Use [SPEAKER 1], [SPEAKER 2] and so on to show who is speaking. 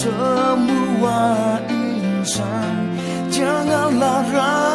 [SPEAKER 1] semua insan. Janganlah ragu